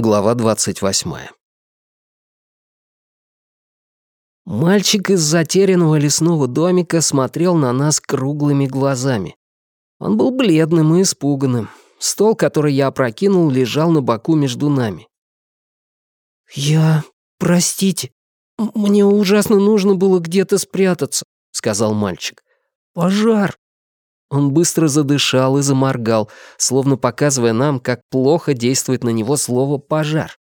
Глава 28. Мальчик из затерянного лесного домика смотрел на нас круглыми глазами. Он был бледным и испуганным. Стол, который я опрокинул, лежал на боку между нами. «Я... простите. Мне ужасно нужно было где-то спрятаться», — сказал мальчик. «Пожар». Он быстро задышал и заморгал, словно показывая нам, как плохо действует на него слово «пожар».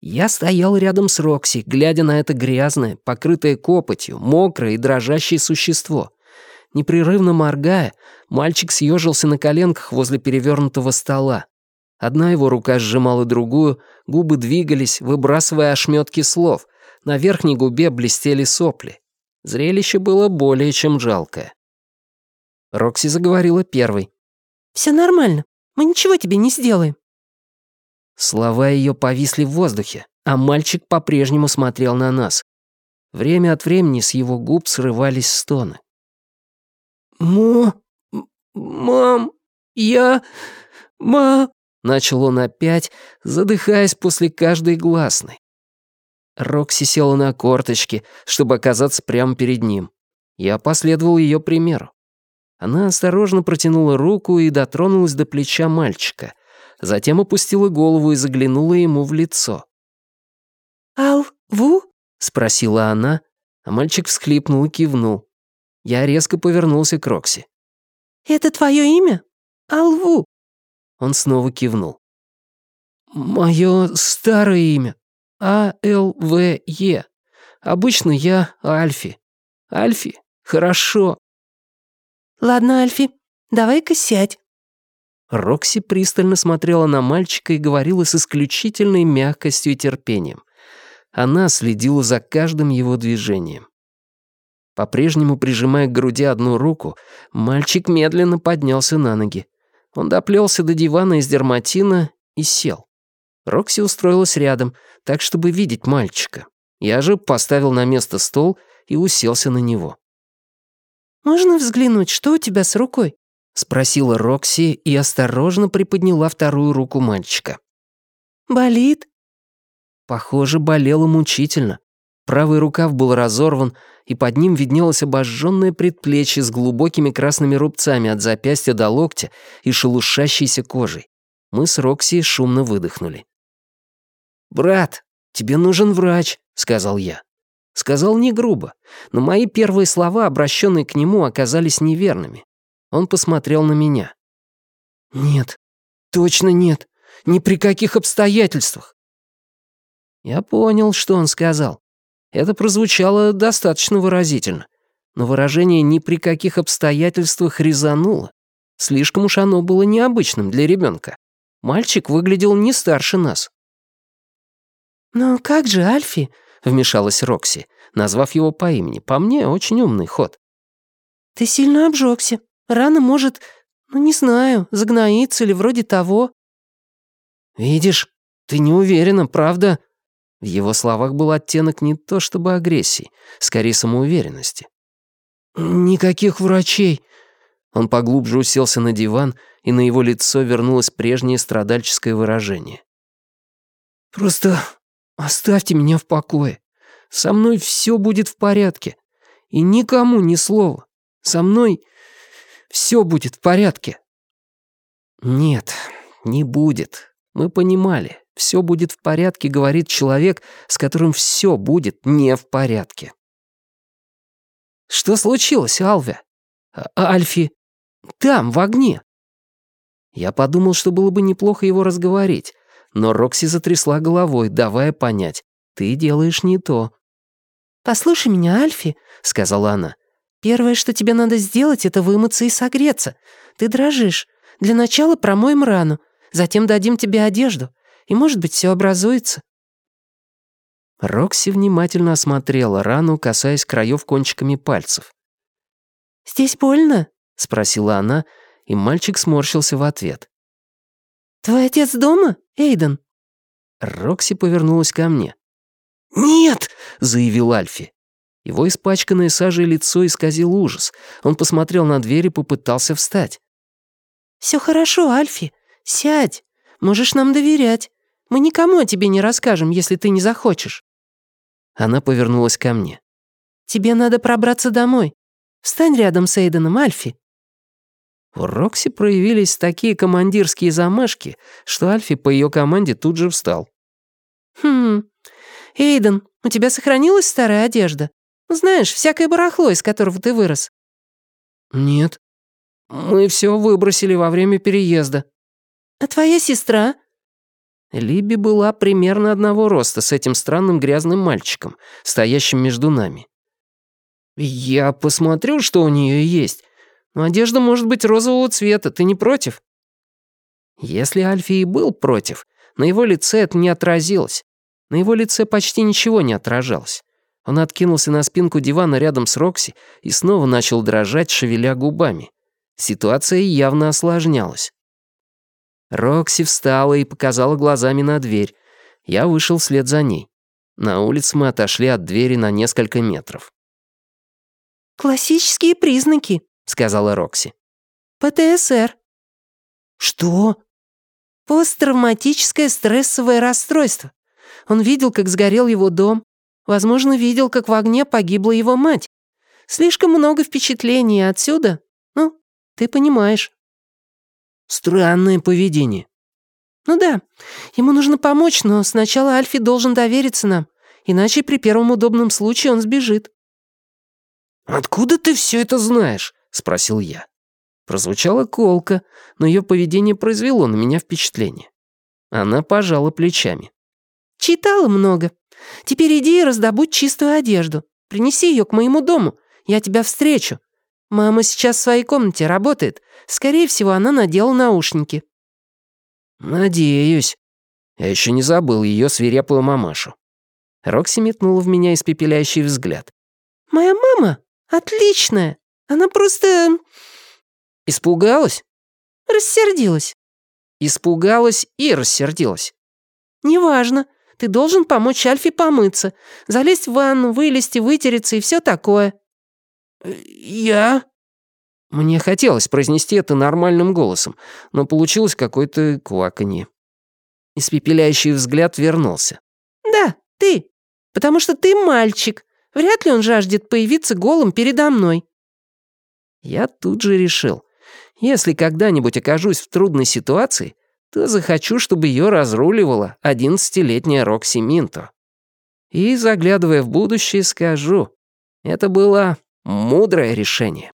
Я стоял рядом с Рокси, глядя на это грязное, покрытое копотью, мокрое и дрожащее существо. Непрерывно моргая, мальчик съежился на коленках возле перевернутого стола. Одна его рука сжимала другую, губы двигались, выбрасывая ошметки слов. На верхней губе блестели сопли. Зрелище было более чем жалкое. Рокси заговорила первой. «Все нормально. Мы ничего тебе не сделаем». Слова ее повисли в воздухе, а мальчик по-прежнему смотрел на нас. Время от времени с его губ срывались стоны. «Мо... мам... я... ма...» Начал он опять, задыхаясь после каждой гласной. Рокси села на корточки, чтобы оказаться прямо перед ним. Я последовал ее примеру. Она осторожно протянула руку и дотронулась до плеча мальчика. Затем опустила голову и заглянула ему в лицо. «Ал-Ву?» — спросила она, а мальчик всхлипнул и кивнул. Я резко повернулся к Рокси. «Это твое имя? Алву?» Он снова кивнул. «Мое старое имя. А-Л-В-Е. Обычно я Альфи. Альфи, хорошо. «Ладно, Альфи, давай-ка сядь». Рокси пристально смотрела на мальчика и говорила с исключительной мягкостью и терпением. Она следила за каждым его движением. По-прежнему прижимая к груди одну руку, мальчик медленно поднялся на ноги. Он доплелся до дивана из дерматина и сел. Рокси устроилась рядом, так, чтобы видеть мальчика. Я же поставил на место стол и уселся на него. «Можно взглянуть, что у тебя с рукой?» — спросила Рокси и осторожно приподняла вторую руку мальчика. «Болит?» Похоже, болело мучительно. Правый рукав был разорван, и под ним виднелось обожженное предплечье с глубокими красными рубцами от запястья до локтя и шелушащейся кожей. Мы с Рокси шумно выдохнули. «Брат, тебе нужен врач», — сказал я. Сказал не грубо, но мои первые слова, обращенные к нему, оказались неверными. Он посмотрел на меня. «Нет, точно нет. Ни при каких обстоятельствах». Я понял, что он сказал. Это прозвучало достаточно выразительно. Но выражение «ни при каких обстоятельствах» резануло. Слишком уж оно было необычным для ребенка. Мальчик выглядел не старше нас. «Но как же, Альфи?» — вмешалась Рокси, назвав его по имени. По мне, очень умный ход. «Ты сильно обжегся. Рана может, ну не знаю, загноиться или вроде того». «Видишь, ты не уверена, правда?» В его словах был оттенок не то чтобы агрессии, скорее самоуверенности. «Никаких врачей!» Он поглубже уселся на диван, и на его лицо вернулось прежнее страдальческое выражение. «Просто Оставьте меня в покое. Со мной все будет в порядке. И никому ни слова. Со мной все будет в порядке. Нет, не будет. Мы понимали. Все будет в порядке, говорит человек, с которым все будет не в порядке. Что случилось, Алве? А, Альфи? Там, в огне. Я подумал, что было бы неплохо его разговорить, но Рокси затрясла головой, давая понять, ты делаешь не то. «Послушай меня, Альфи», — сказала она. «Первое, что тебе надо сделать, это вымыться и согреться. Ты дрожишь. Для начала промоем рану, затем дадим тебе одежду, и, может быть, все образуется». Рокси внимательно осмотрела рану, касаясь краев кончиками пальцев. «Здесь больно?» — спросила она, и мальчик сморщился в ответ. «Твой отец дома, Эйден?» Рокси повернулась ко мне. «Нет!» — заявил Альфи. Его испачканное сажей лицо исказил ужас. Он посмотрел на дверь и попытался встать. «Все хорошо, Альфи. Сядь. Можешь нам доверять. Мы никому о тебе не расскажем, если ты не захочешь». Она повернулась ко мне. «Тебе надо пробраться домой. Встань рядом с Эйденом, Альфи». У Рокси проявились такие командирские замашки, что Альфи по ее команде тут же встал. «Хм, Эйден, у тебя сохранилась старая одежда? Знаешь, всякое барахло, из которого ты вырос». «Нет. Мы все выбросили во время переезда». «А твоя сестра?» Либи была примерно одного роста с этим странным грязным мальчиком, стоящим между нами. «Я посмотрю, что у нее есть. Но одежда может быть розового цвета, ты не против?» Если Альфи и был против, на его лице это не отразилось. На его лице почти ничего не отражалось. Он откинулся на спинку дивана рядом с Рокси и снова начал дрожать, шевеля губами. Ситуация явно осложнялась. Рокси встала и показала глазами на дверь. Я вышел вслед за ней. На улице мы отошли от двери на несколько метров. «Классические признаки», — сказала Рокси. «ПТСР». «Что?» «Посттравматическое стрессовое расстройство. Он видел, как сгорел его дом. Возможно, видел, как в огне погибла его мать. Слишком много впечатлений отсюда. Ну, ты понимаешь». Странное поведение. Ну да, ему нужно помочь, но сначала Альфи должен довериться нам, иначе при первом удобном случае он сбежит. «Откуда ты все это знаешь?» — спросил я. Прозвучала колка, но ее поведение произвело на меня впечатление. Она пожала плечами. «Читала много. Теперь иди и раздобудь чистую одежду. Принеси ее к моему дому. Я тебя встречу. Мама сейчас в своей комнате работает. Скорее всего, она надела наушники». «Надеюсь». Я еще не забыл ее свирепую мамашу. Рокси метнула в меня испепеляющий взгляд. «Моя мама отличная. Она просто...» «Испугалась?» «Рассердилась». «Испугалась и рассердилась». «Неважно. Ты должен помочь Альфе помыться, залезть в ванну, вылезти, вытереться и все такое». «Я?» Мне хотелось произнести это нормальным голосом, но получилось какое-то кваканье. Испепеляющий взгляд вернулся. «Да, ты. Потому что ты мальчик. Вряд ли он жаждет появиться голым передо мной». Я тут же решил, если когда-нибудь окажусь в трудной ситуации, то захочу, чтобы ее разруливала одиннадцатилетняя Рокси Минто. И, заглядывая в будущее, скажу, это было мудрое решение.